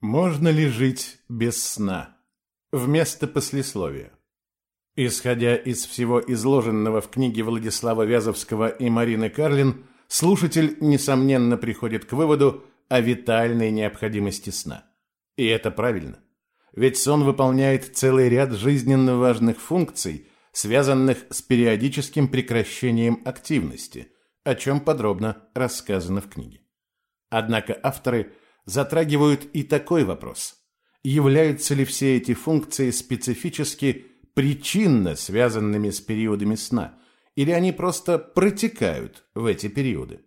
Можно ли жить без сна? Вместо послесловия. Исходя из всего изложенного в книге Владислава Вязовского и Марины Карлин, слушатель, несомненно, приходит к выводу о витальной необходимости сна. И это правильно. Ведь сон выполняет целый ряд жизненно важных функций, связанных с периодическим прекращением активности, о чем подробно рассказано в книге. Однако авторы – затрагивают и такой вопрос. Являются ли все эти функции специфически причинно связанными с периодами сна, или они просто протекают в эти периоды?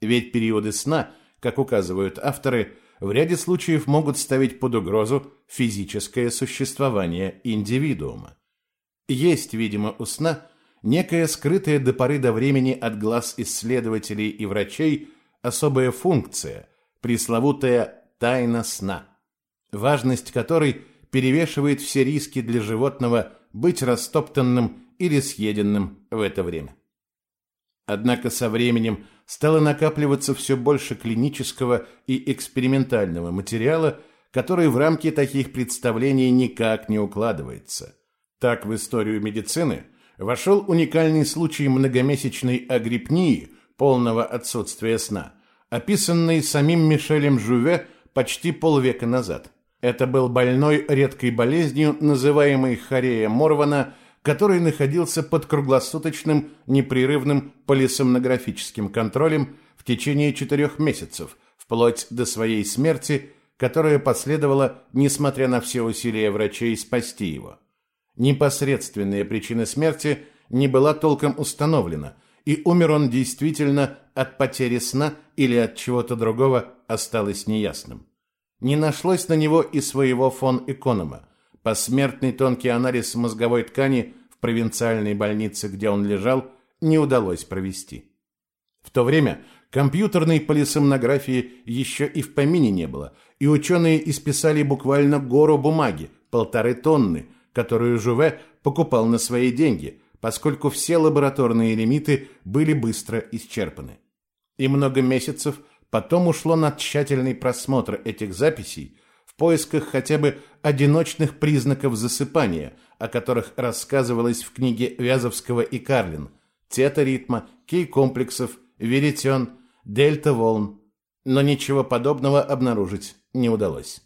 Ведь периоды сна, как указывают авторы, в ряде случаев могут ставить под угрозу физическое существование индивидуума. Есть, видимо, у сна некая скрытая до поры до времени от глаз исследователей и врачей особая функция, пресловутая тайна сна, важность которой перевешивает все риски для животного быть растоптанным или съеденным в это время. Однако со временем стало накапливаться все больше клинического и экспериментального материала, который в рамки таких представлений никак не укладывается. Так в историю медицины вошел уникальный случай многомесячной агрипнии, полного отсутствия сна – описанный самим Мишелем Жуве почти полвека назад. Это был больной редкой болезнью, называемой хорея Морвана, который находился под круглосуточным непрерывным полисомнографическим контролем в течение четырех месяцев, вплоть до своей смерти, которая последовала, несмотря на все усилия врачей спасти его. Непосредственная причина смерти не была толком установлена – и умер он действительно от потери сна или от чего-то другого, осталось неясным. Не нашлось на него и своего фон эконома. Посмертный тонкий анализ мозговой ткани в провинциальной больнице, где он лежал, не удалось провести. В то время компьютерной полисомнографии еще и в помине не было, и ученые исписали буквально гору бумаги, полторы тонны, которую Жуве покупал на свои деньги – поскольку все лабораторные лимиты были быстро исчерпаны. И много месяцев потом ушло на тщательный просмотр этих записей в поисках хотя бы одиночных признаков засыпания, о которых рассказывалось в книге Вязовского и Карлин «Тета-ритма», «Кей-комплексов», «Веритен», «Дельта-волн», но ничего подобного обнаружить не удалось.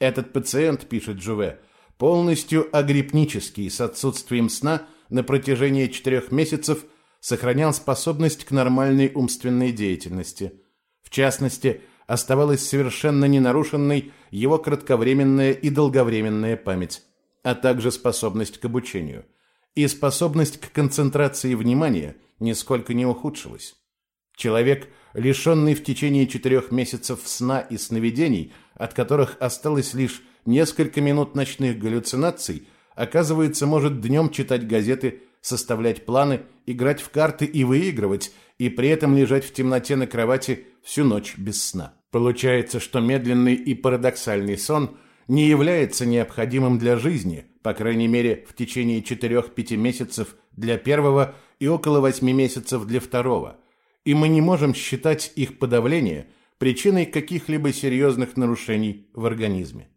Этот пациент, пишет Жуве, полностью агрипнический, с отсутствием сна – на протяжении четырех месяцев сохранял способность к нормальной умственной деятельности. В частности, оставалась совершенно ненарушенной его кратковременная и долговременная память, а также способность к обучению. И способность к концентрации внимания нисколько не ухудшилась. Человек, лишенный в течение четырех месяцев сна и сновидений, от которых осталось лишь несколько минут ночных галлюцинаций – оказывается, может днем читать газеты, составлять планы, играть в карты и выигрывать, и при этом лежать в темноте на кровати всю ночь без сна. Получается, что медленный и парадоксальный сон не является необходимым для жизни, по крайней мере, в течение 4-5 месяцев для первого и около 8 месяцев для второго. И мы не можем считать их подавление причиной каких-либо серьезных нарушений в организме.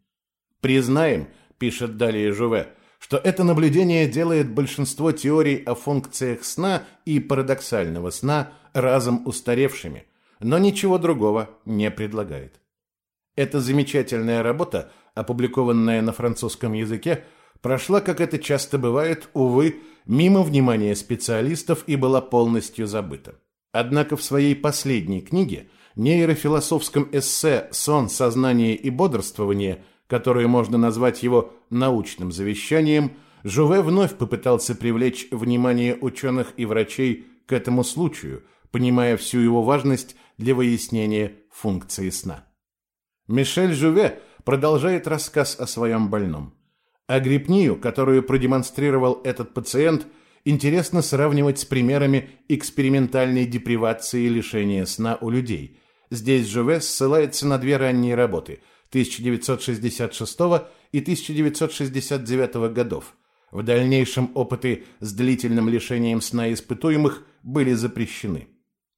Признаем, пишет далее Жуве, что это наблюдение делает большинство теорий о функциях сна и парадоксального сна разом устаревшими, но ничего другого не предлагает. Эта замечательная работа, опубликованная на французском языке, прошла, как это часто бывает, увы, мимо внимания специалистов и была полностью забыта. Однако в своей последней книге, нейрофилософском эссе «Сон, сознание и бодрствование» которое можно назвать его научным завещанием, Жуве вновь попытался привлечь внимание ученых и врачей к этому случаю, понимая всю его важность для выяснения функции сна. Мишель Жуве продолжает рассказ о своем больном. Агрипнию, которую продемонстрировал этот пациент, интересно сравнивать с примерами экспериментальной депривации лишения сна у людей. Здесь Жуве ссылается на две ранние работы – 1966 и 1969 годов. В дальнейшем опыты с длительным лишением сна испытуемых были запрещены.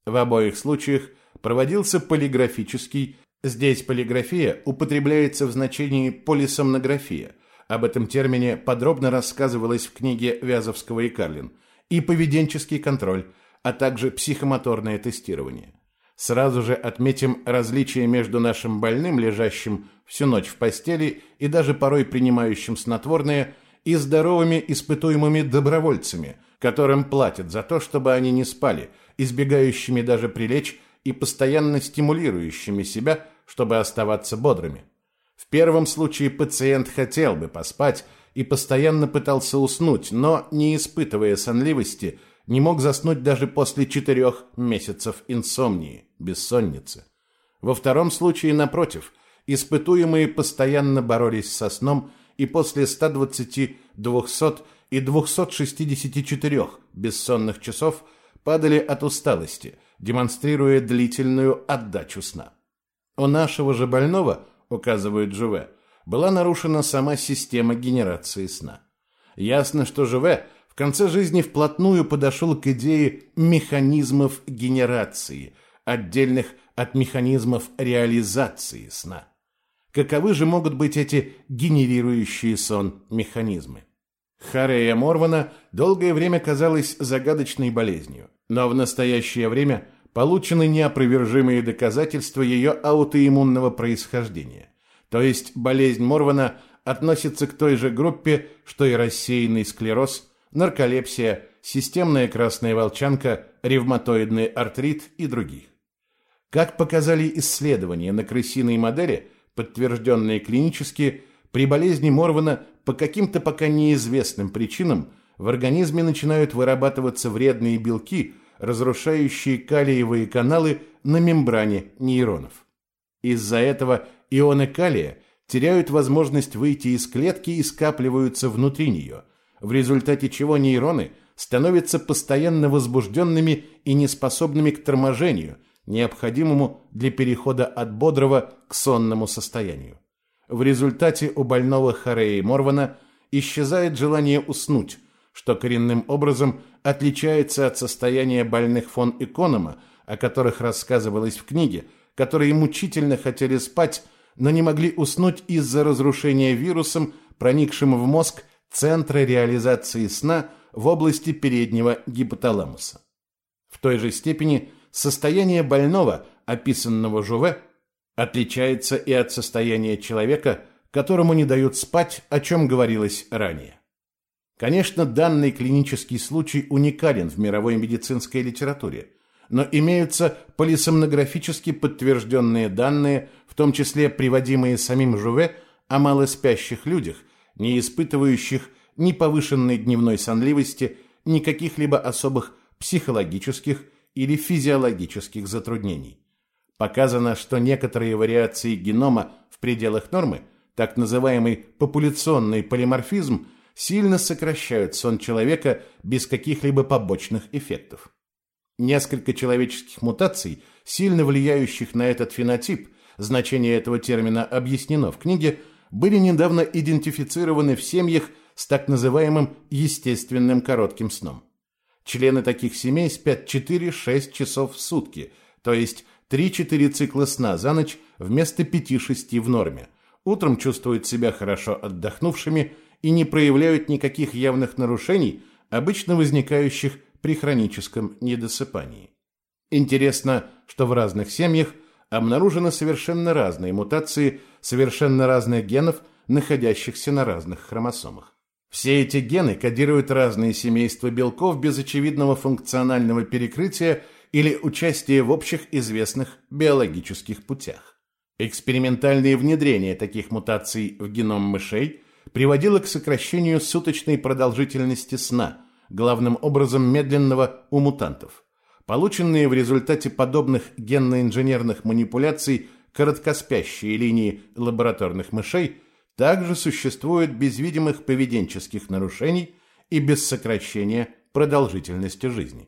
В обоих случаях проводился полиграфический, Здесь полиграфия употребляется в значении полисомнография. Об этом термине подробно рассказывалось в книге Вязовского и Карлин. И поведенческий контроль, а также психомоторное тестирование. Сразу же отметим различие между нашим больным, лежащим всю ночь в постели и даже порой принимающим снотворное, и здоровыми испытуемыми добровольцами, которым платят за то, чтобы они не спали, избегающими даже прилечь и постоянно стимулирующими себя, чтобы оставаться бодрыми. В первом случае пациент хотел бы поспать и постоянно пытался уснуть, но, не испытывая сонливости, не мог заснуть даже после четырех месяцев инсомнии, бессонницы. Во втором случае, напротив, испытуемые постоянно боролись со сном и после 120, 200 и 264 бессонных часов падали от усталости, демонстрируя длительную отдачу сна. У нашего же больного, указывает Жуве, была нарушена сама система генерации сна. Ясно, что Жуве в конце жизни вплотную подошел к идее механизмов генерации, отдельных от механизмов реализации сна. Каковы же могут быть эти генерирующие сон механизмы? Харея Морвана долгое время казалась загадочной болезнью, но в настоящее время получены неопровержимые доказательства ее аутоиммунного происхождения. То есть болезнь Морвана относится к той же группе, что и рассеянный склероз, нарколепсия, системная красная волчанка, ревматоидный артрит и других. Как показали исследования на крысиной модели, подтвержденные клинически, при болезни Морвана по каким-то пока неизвестным причинам в организме начинают вырабатываться вредные белки, разрушающие калиевые каналы на мембране нейронов. Из-за этого ионы калия теряют возможность выйти из клетки и скапливаются внутри нее, в результате чего нейроны становятся постоянно возбужденными и неспособными к торможению, необходимому для перехода от бодрого к сонному состоянию. В результате у больного Хареи Морвана исчезает желание уснуть, что коренным образом отличается от состояния больных фон Эконома, о которых рассказывалось в книге, которые мучительно хотели спать, но не могли уснуть из-за разрушения вирусом, проникшим в мозг центра реализации сна в области переднего гипоталамуса. В той же степени состояние больного, описанного Жуве, отличается и от состояния человека, которому не дают спать, о чем говорилось ранее. Конечно, данный клинический случай уникален в мировой медицинской литературе, но имеются полисомнографически подтвержденные данные, в том числе приводимые самим Жуве, о малоспящих людях, не испытывающих ни повышенной дневной сонливости, ни каких-либо особых психологических или физиологических затруднений. Показано, что некоторые вариации генома в пределах нормы, так называемый популяционный полиморфизм, сильно сокращают сон человека без каких-либо побочных эффектов. Несколько человеческих мутаций, сильно влияющих на этот фенотип, значение этого термина объяснено в книге, были недавно идентифицированы в семьях с так называемым естественным коротким сном. Члены таких семей спят 4-6 часов в сутки, то есть 3-4 цикла сна за ночь вместо 5-6 в норме. Утром чувствуют себя хорошо отдохнувшими и не проявляют никаких явных нарушений, обычно возникающих при хроническом недосыпании. Интересно, что в разных семьях обнаружены совершенно разные мутации совершенно разных генов, находящихся на разных хромосомах. Все эти гены кодируют разные семейства белков без очевидного функционального перекрытия или участия в общих известных биологических путях. Экспериментальное внедрение таких мутаций в геном мышей приводило к сокращению суточной продолжительности сна, главным образом медленного у мутантов. Полученные в результате подобных генно-инженерных манипуляций короткоспящие линии лабораторных мышей также существуют без видимых поведенческих нарушений и без сокращения продолжительности жизни.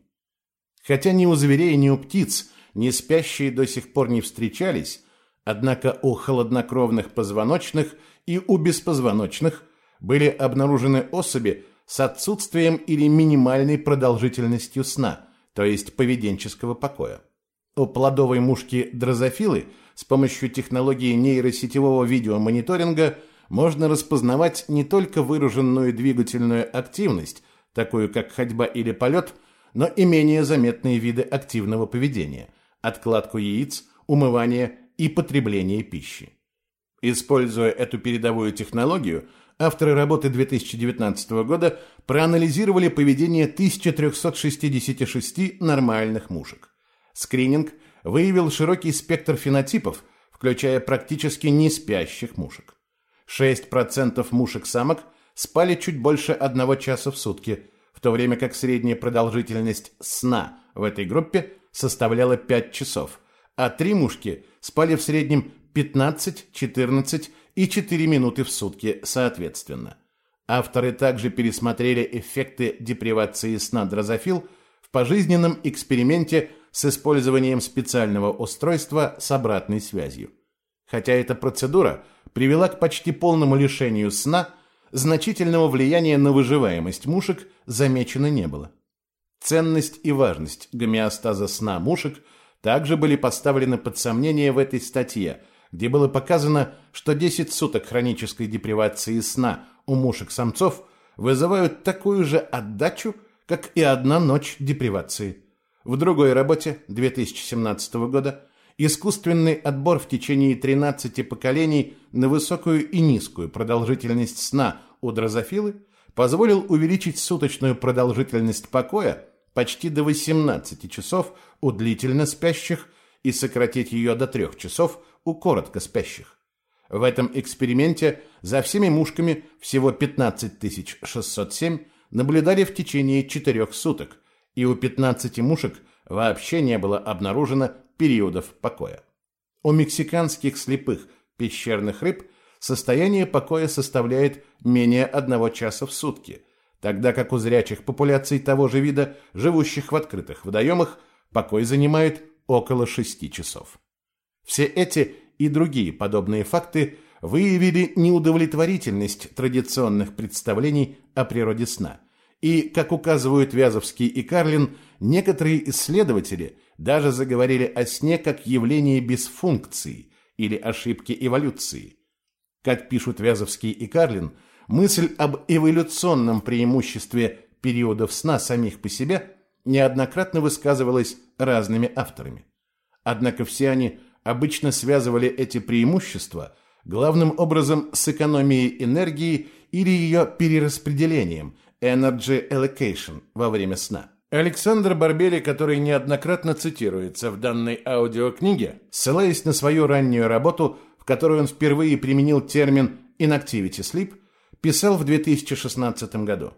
Хотя ни у зверей, ни у птиц не спящие до сих пор не встречались, однако у холоднокровных позвоночных и у беспозвоночных были обнаружены особи с отсутствием или минимальной продолжительностью сна, то есть поведенческого покоя. У плодовой мушки дрозофилы с помощью технологии нейросетевого видеомониторинга можно распознавать не только выраженную двигательную активность, такую как ходьба или полет, но и менее заметные виды активного поведения – откладку яиц, умывание и потребление пищи. Используя эту передовую технологию, авторы работы 2019 года проанализировали поведение 1366 нормальных мушек. Скрининг выявил широкий спектр фенотипов, включая практически не спящих мушек. 6% мушек-самок спали чуть больше одного часа в сутки, в то время как средняя продолжительность сна в этой группе составляла 5 часов, а три мушки спали в среднем 15, 14 и 4 минуты в сутки соответственно. Авторы также пересмотрели эффекты депривации сна дрозофил в пожизненном эксперименте с использованием специального устройства с обратной связью. Хотя эта процедура привела к почти полному лишению сна, значительного влияния на выживаемость мушек замечено не было. Ценность и важность гомеостаза сна мушек также были поставлены под сомнение в этой статье – где было показано, что 10 суток хронической депривации сна у мушек-самцов вызывают такую же отдачу, как и одна ночь депривации. В другой работе 2017 года искусственный отбор в течение 13 поколений на высокую и низкую продолжительность сна у дрозофилы позволил увеличить суточную продолжительность покоя почти до 18 часов у длительно спящих и сократить ее до 3 часов у коротко спящих. В этом эксперименте за всеми мушками всего 15607 наблюдали в течение 4 суток, и у 15 мушек вообще не было обнаружено периодов покоя. У мексиканских слепых пещерных рыб состояние покоя составляет менее одного часа в сутки, тогда как у зрячих популяций того же вида, живущих в открытых водоемах, покой занимает около 6 часов. Все эти и другие подобные факты выявили неудовлетворительность традиционных представлений о природе сна. И, как указывают Вязовский и Карлин, некоторые исследователи даже заговорили о сне как явлении без функции или ошибки эволюции. Как пишут Вязовский и Карлин, мысль об эволюционном преимуществе периодов сна самих по себе неоднократно высказывалась разными авторами. Однако все они обычно связывали эти преимущества главным образом с экономией энергии или ее перераспределением energy allocation во время сна. Александр Барбери, который неоднократно цитируется в данной аудиокниге, ссылаясь на свою раннюю работу, в которой он впервые применил термин inactivity sleep, писал в 2016 году.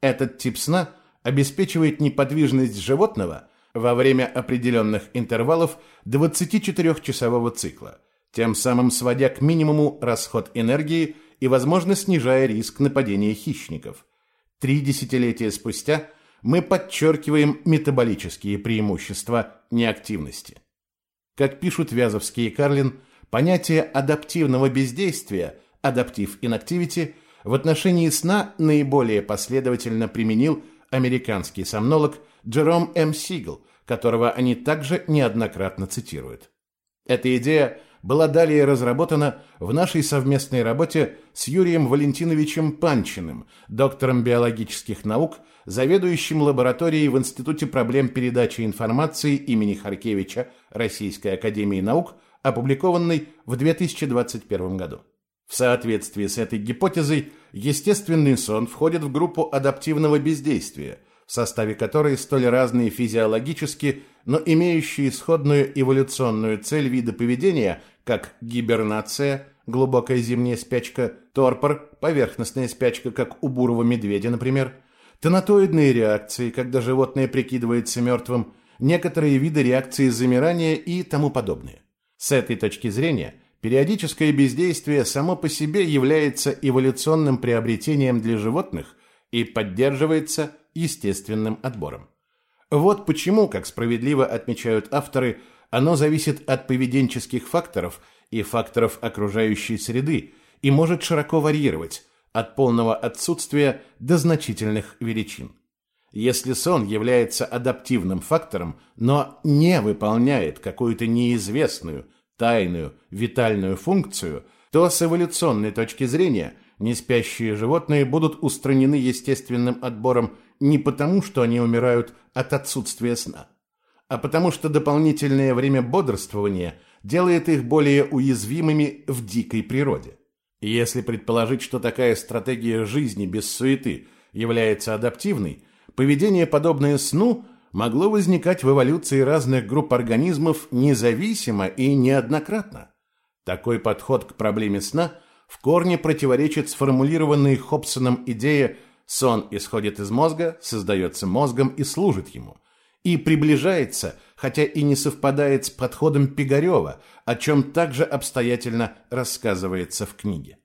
Этот тип сна обеспечивает неподвижность животного – во время определенных интервалов 24-часового цикла, тем самым сводя к минимуму расход энергии и, возможно, снижая риск нападения хищников. Три десятилетия спустя мы подчеркиваем метаболические преимущества неактивности. Как пишут Вязовский и Карлин, понятие адаптивного бездействия (adaptive inactivity) в отношении сна наиболее последовательно применил американский сомнолог Джером М. Сигл, которого они также неоднократно цитируют. Эта идея была далее разработана в нашей совместной работе с Юрием Валентиновичем Панчиным, доктором биологических наук, заведующим лабораторией в Институте проблем передачи информации имени Харкевича Российской академии наук, опубликованной в 2021 году. В соответствии с этой гипотезой, естественный сон входит в группу адаптивного бездействия – в составе которой столь разные физиологически, но имеющие исходную эволюционную цель вида поведения, как гибернация, глубокая зимняя спячка, торпор, поверхностная спячка, как у бурого медведя, например, тонатоидные реакции, когда животное прикидывается мертвым, некоторые виды реакции замирания и тому подобное. С этой точки зрения периодическое бездействие само по себе является эволюционным приобретением для животных и поддерживается естественным отбором. Вот почему, как справедливо отмечают авторы, оно зависит от поведенческих факторов и факторов окружающей среды и может широко варьировать от полного отсутствия до значительных величин. Если сон является адаптивным фактором, но не выполняет какую-то неизвестную, тайную витальную функцию, то с эволюционной точки зрения неспящие животные будут устранены естественным отбором не потому, что они умирают от отсутствия сна, а потому что дополнительное время бодрствования делает их более уязвимыми в дикой природе. Если предположить, что такая стратегия жизни без суеты является адаптивной, поведение, подобное сну, могло возникать в эволюции разных групп организмов независимо и неоднократно. Такой подход к проблеме сна в корне противоречит сформулированной Хобсоном идее «сон исходит из мозга, создается мозгом и служит ему», и приближается, хотя и не совпадает с подходом Пигарева, о чем также обстоятельно рассказывается в книге.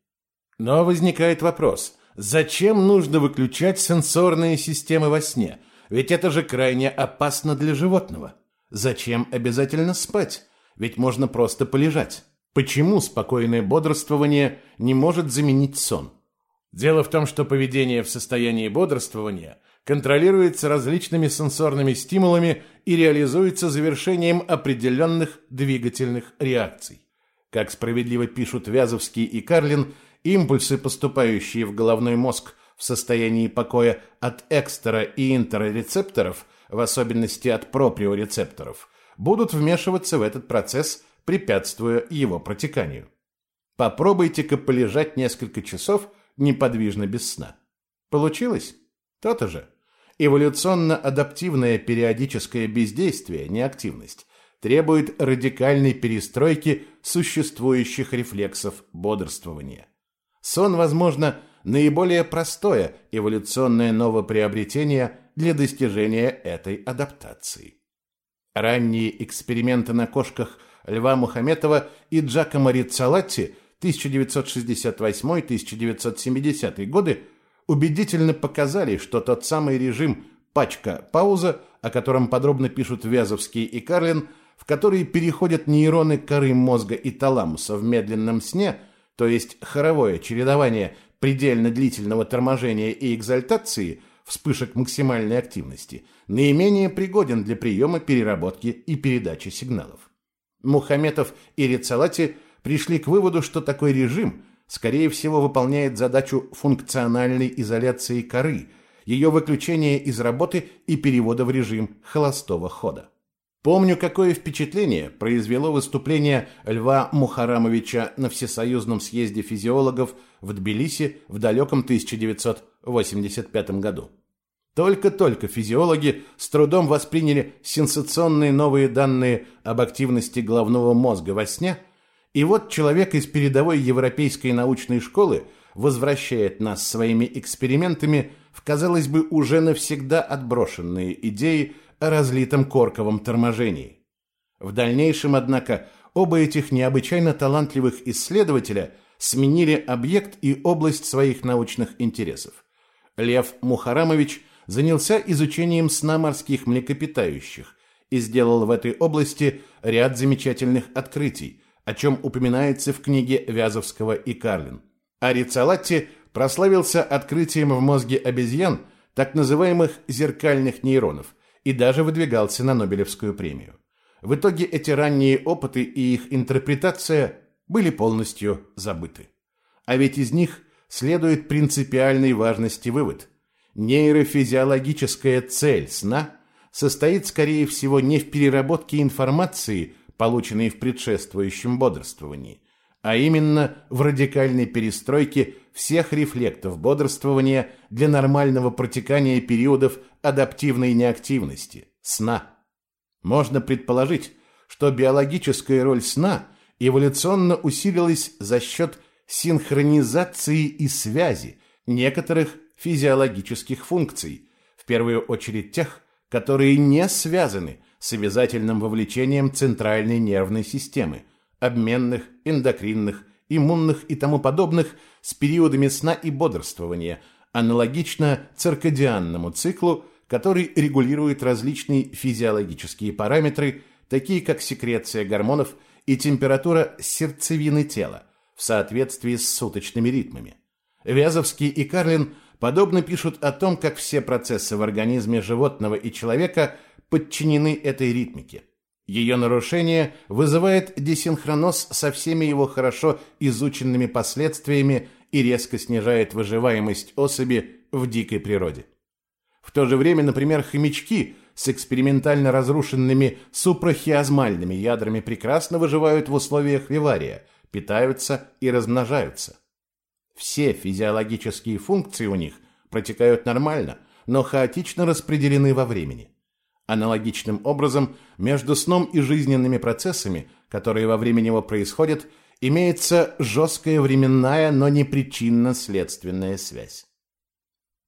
Но возникает вопрос, зачем нужно выключать сенсорные системы во сне? Ведь это же крайне опасно для животного. Зачем обязательно спать? Ведь можно просто полежать. Почему спокойное бодрствование не может заменить сон? Дело в том, что поведение в состоянии бодрствования контролируется различными сенсорными стимулами и реализуется завершением определенных двигательных реакций. Как справедливо пишут Вязовский и Карлин, импульсы, поступающие в головной мозг в состоянии покоя от экстера и интерорецепторов, в особенности от проприорецепторов, будут вмешиваться в этот процесс, препятствуя его протеканию. Попробуйте-ка полежать несколько часов неподвижно без сна. Получилось? То-то же. Эволюционно-адаптивное периодическое бездействие, неактивность, требует радикальной перестройки существующих рефлексов бодрствования. Сон, возможно, наиболее простое эволюционное новоприобретение для достижения этой адаптации. Ранние эксперименты на кошках Льва Мухаметова и Джакомо Риццалатти 1968-1970 годы убедительно показали, что тот самый режим «пачка-пауза», о котором подробно пишут Вязовский и Карлин, в который переходят нейроны коры мозга и таламуса в медленном сне, то есть хоровое чередование предельно длительного торможения и экзальтации, вспышек максимальной активности, наименее пригоден для приема, переработки и передачи сигналов. Мухаметов и Рецалати пришли к выводу, что такой режим – скорее всего, выполняет задачу функциональной изоляции коры, ее выключения из работы и перевода в режим холостого хода. Помню, какое впечатление произвело выступление Льва Мухарамовича на Всесоюзном съезде физиологов в Тбилиси в далеком 1985 году. Только-только физиологи с трудом восприняли сенсационные новые данные об активности головного мозга во сне – и вот человек из передовой европейской научной школы возвращает нас своими экспериментами в, казалось бы, уже навсегда отброшенные идеи о разлитом корковом торможении. В дальнейшем, однако, оба этих необычайно талантливых исследователя сменили объект и область своих научных интересов. Лев Мухарамович занялся изучением сна морских млекопитающих и сделал в этой области ряд замечательных открытий – о чем упоминается в книге Вязовского и Карлин. Арицалатти прославился открытием в мозге обезьян так называемых зеркальных нейронов и даже выдвигался на Нобелевскую премию. В итоге эти ранние опыты и их интерпретация были полностью забыты. А ведь из них следует принципиальной важности вывод. Нейрофизиологическая цель сна состоит, скорее всего, не в переработке информации – полученные в предшествующем бодрствовании, а именно в радикальной перестройке всех рефлектов бодрствования для нормального протекания периодов адаптивной неактивности, сна. Можно предположить, что биологическая роль сна эволюционно усилилась за счет синхронизации и связи некоторых физиологических функций, в первую очередь тех, которые не связаны с обязательным вовлечением центральной нервной системы, обменных, эндокринных, иммунных и тому подобных с периодами сна и бодрствования, аналогично циркадианному циклу, который регулирует различные физиологические параметры, такие как секреция гормонов и температура сердцевины тела, в соответствии с суточными ритмами. Вязовский и Карлин подобно пишут о том, как все процессы в организме животного и человека подчинены этой ритмике. Ее нарушение вызывает десинхроноз со всеми его хорошо изученными последствиями и резко снижает выживаемость особи в дикой природе. В то же время, например, хомячки с экспериментально разрушенными супрахиазмальными ядрами прекрасно выживают в условиях вивария, питаются и размножаются. Все физиологические функции у них протекают нормально, но хаотично распределены во времени. Аналогичным образом, между сном и жизненными процессами, которые во времени его происходят, имеется жесткая временная, но не причинно-следственная связь.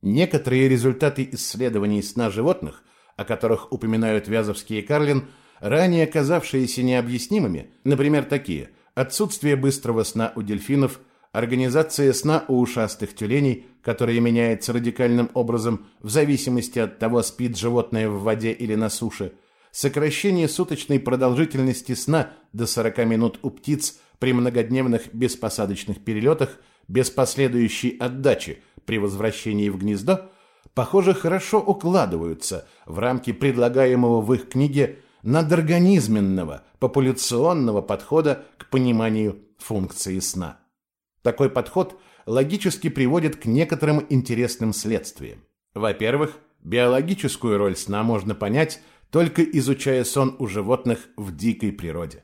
Некоторые результаты исследований сна животных, о которых упоминают Вязовский и Карлин, ранее казавшиеся необъяснимыми, например, такие – отсутствие быстрого сна у дельфинов – Организация сна у ушастых тюленей, которая меняется радикальным образом в зависимости от того, спит животное в воде или на суше. Сокращение суточной продолжительности сна до 40 минут у птиц при многодневных беспосадочных перелетах без последующей отдачи при возвращении в гнездо, похоже, хорошо укладываются в рамки предлагаемого в их книге надорганизменного популяционного подхода к пониманию функции сна. Такой подход логически приводит к некоторым интересным следствиям. Во-первых, биологическую роль сна можно понять, только изучая сон у животных в дикой природе.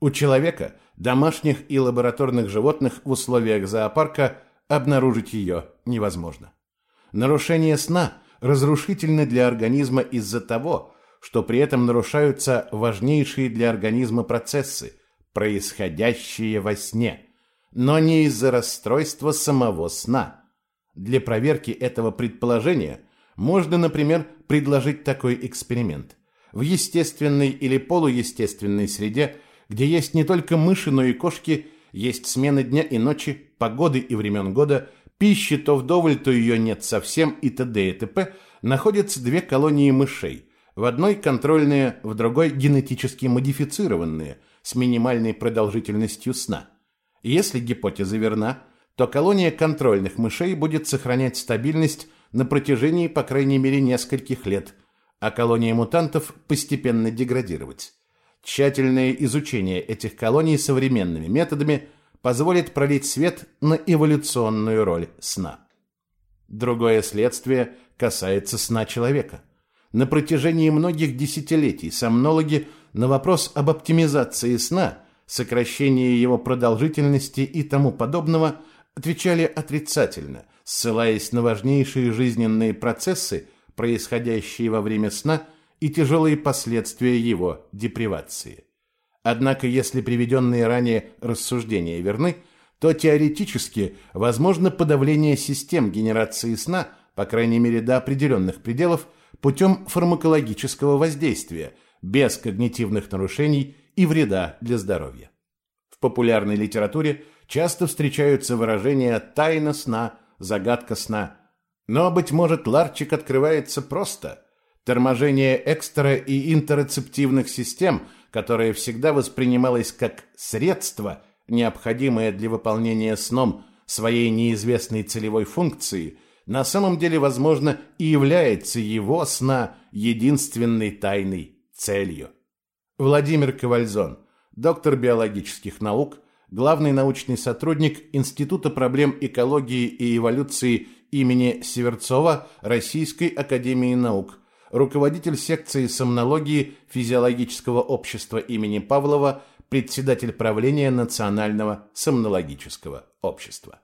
У человека, домашних и лабораторных животных в условиях зоопарка обнаружить ее невозможно. Нарушение сна разрушительно для организма из-за того, что при этом нарушаются важнейшие для организма процессы, происходящие во сне – но не из-за расстройства самого сна. Для проверки этого предположения можно, например, предложить такой эксперимент. В естественной или полуестественной среде, где есть не только мыши, но и кошки, есть смены дня и ночи, погоды и времен года, пищи то вдоволь, то ее нет совсем и т.д. и т.п., находятся две колонии мышей. В одной контрольные, в другой генетически модифицированные, с минимальной продолжительностью сна – если гипотеза верна, то колония контрольных мышей будет сохранять стабильность на протяжении, по крайней мере, нескольких лет, а колония мутантов постепенно деградировать. Тщательное изучение этих колоний современными методами позволит пролить свет на эволюционную роль сна. Другое следствие касается сна человека. На протяжении многих десятилетий сомнологи на вопрос об оптимизации сна – сокращение его продолжительности и тому подобного, отвечали отрицательно, ссылаясь на важнейшие жизненные процессы, происходящие во время сна и тяжелые последствия его депривации. Однако, если приведенные ранее рассуждения верны, то теоретически возможно подавление систем генерации сна, по крайней мере до определенных пределов, путем фармакологического воздействия, без когнитивных нарушений и вреда для здоровья. В популярной литературе часто встречаются выражения «тайна сна», «загадка сна». Но, быть может, ларчик открывается просто. Торможение экстра- и интерцептивных систем, которое всегда воспринималось как средство, необходимое для выполнения сном своей неизвестной целевой функции, на самом деле, возможно, и является его сна единственной тайной целью. Владимир Ковальзон, доктор биологических наук, главный научный сотрудник Института проблем экологии и эволюции имени Северцова Российской академии наук, руководитель секции сомнологии физиологического общества имени Павлова, председатель правления Национального сомнологического общества.